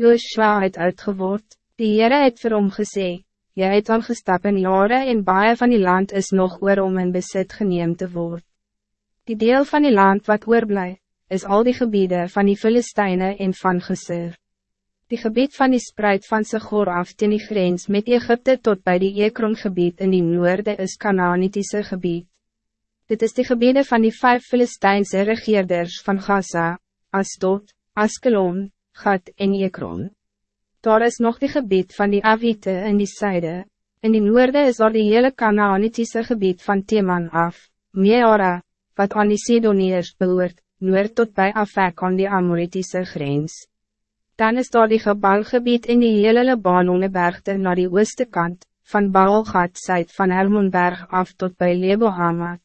Joshua het uitgeword, die Heere het vir hom gesê, Jy het al gestap in jare en baie van die land is nog oor om in besit geneem te worden. Die deel van die land wat oorblij, is al die gebieden van die Filisteine en van Gesur. Die gebied van die spruit van Segor af ten die grens met Egypte tot bij die Ekron gebied in die noorde is Canaanitische gebied. Dit is de gebieden van die vijf Filistijnse regeerders van Gaza, Astot, Askelon, Gat en Ekron. Daar is nog die gebied van die Avite in die zuiden. In die noorde is daar die hele Canaanitische gebied van Teman af, Meara, wat aan die Sidoniërs behoort, noord tot bij Afek aan die Amoritische grens. Dan is daar die gebalgebied in die hele Libanonnebergte naar die ooste kant, van Baalgat zuid van Hermonberg af tot bij Lebohamat.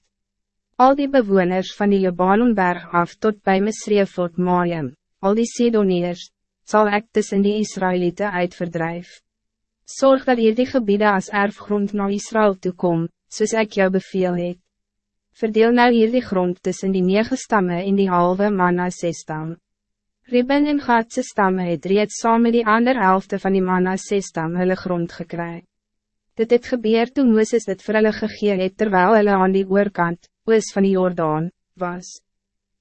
Al die bewoners van die Libanonberg af tot bij Mesreefot Mayim, al die Sidoniërs, zal ik tussen die Israëlieten uitverdrijf. Zorg dat hier die gebieden als erfgrond naar Israël toekom, soos ik jou beveel het. Verdeel nou hier die grond tussen die negen stammen in die halve Manasse stam. Ribben en Gatse stammen het reeds saam met die ander helfte van die Manasse stam hulle grond gekry. Dit het gebeur toen Mooses dit vir hulle gegee het terwyl hulle aan die oorkant, oos van die Jordaan, was.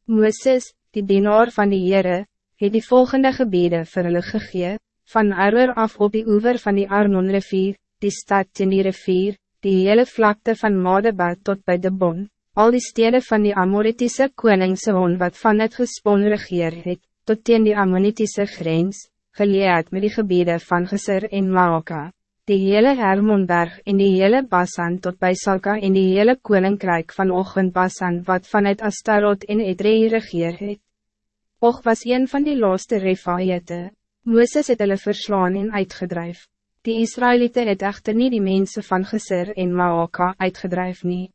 Mooses, die dienaar van die Heere, het die volgende gebieden vir hulle gegee, van Arwer af op die oever van die Arnon rivier, die stad in die rivier, die hele vlakte van Madeba tot bij de Bon, al die steden van die Amoritische koningse hond wat van het gespon regeer het, tot teen die Ammonitische grens, geleerd met die gebieden van Geser en Maoka, die hele Hermonberg en die hele Basan tot bij Salka en die hele koninkrijk van Och en Basan wat vanuit Astarot en Edrei regeer het. Och was een van die laaste refaaiete, Mooses het hulle verslaan en uitgedrijf. Die Israëlieten het echter niet die mensen van Geser en Maoka uitgedrijf nie.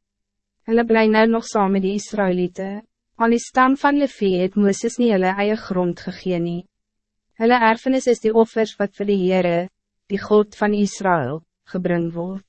Hulle bly nou nog saam met die Israëlieten. Aan die stam van Levi het Mooses nie hulle eie grond gegee nie. Hulle erfenis is die offers wat vir die Heere, die God van Israël, gebring word.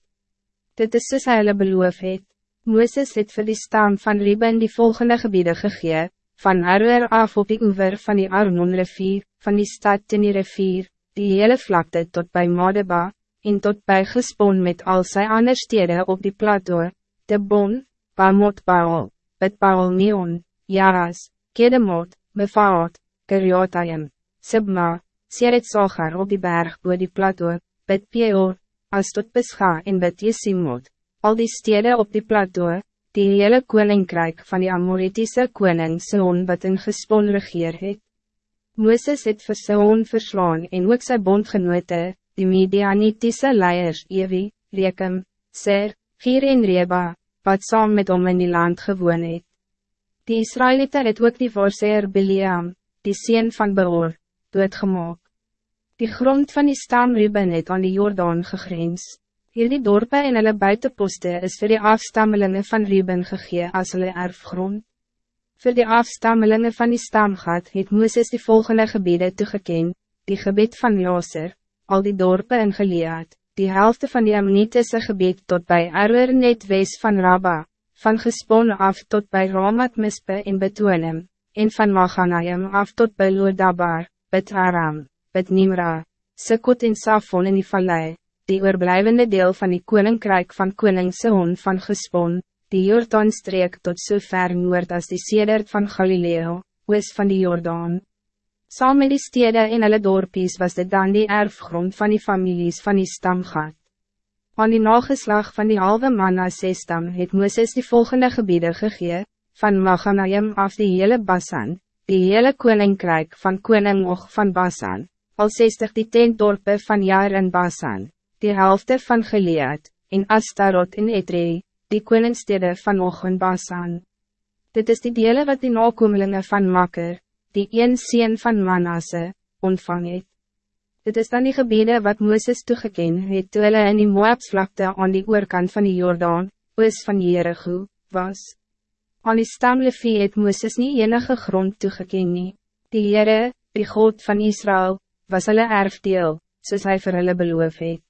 Dit is soos hy hulle beloof het. Mooses het vir die stam van Reben die volgende gebieden gegee, van Arwer af op die oever van die Arnon rivier, van die stad in die rivier, die hele vlakte tot bij Madeba, en tot bij Gespon met al sy ander stede op die plateau, de Bon, Bamot Baal, Bet Baal Neon, Jaras, Kedemot, Mefaat, Keriotayim, Sibma, Seret Sogar op die berg boor die plateau, Bet Peor, as tot Pescha en Bet Jesimot, al die steden op die plateau, die hele koninkrijk van die Amoritische koning Seon wat in gespon regeer het. Mooses het vir Seon verslaan en ook sy bondgenote, die Medianitische leiers Evi, Rekem, Ser, Gier en Reba, wat saam met om in die land gewoon het. Die Israëlieten het ook die voorseer Biliam, die sien van Beor, doodgemaak. Die grond van die stam Ruben het aan die Jordaan gegrens. Hier die dorpe en hulle buitenposte is voor die afstammelingen van Ruben gegee as hulle erfgrond. Voor die afstammelingen van die stamgat het Mooses die volgende gebieden toegeken, die gebied van Joser, al die dorpe in Gilead, die helft van die Amnitische gebied tot bij Arwer net wees van Rabbah van gespon af tot bij Ramat Mispe in Betoenem, en van Machanaim af tot bij Lodabar, Bet Aram, Bet Nimra, Sekot en Safon in die vallei, die oorblijvende deel van die koninkrijk van koning Sehon van gespon, die Jordaan streek tot so ver noord as die sedert van Galileo, oos van die Jordaan. Saam met die stede en hulle dorpies was dit dan die erfgrond van die families van die stamgat. Aan die nageslag van die halve Manasse stam het Mooses die volgende gebieden gegee, van Maganaim af die hele Basan, die hele koninkrijk van koning Og van Basan, al 60 die tentdorpe van Jaar in Basan, die helft van Gilead, in Astarot in Etrei, die koningstede van Og in Basan. Dit is die dele wat die nakomelingen van Makker, die een sien van Manasse, ontvang het. Dit is dan die gebieden wat Mooses toegeken het toe hulle in die Moabsvlakte aan die oorkant van die Jordaan, oos van Jericho, was. Aan die stam Levi het Mooses nie enige grond toegeken nie. Die Heere, die God van Israël, was hulle erfdeel, soos hy vir hulle beloof het.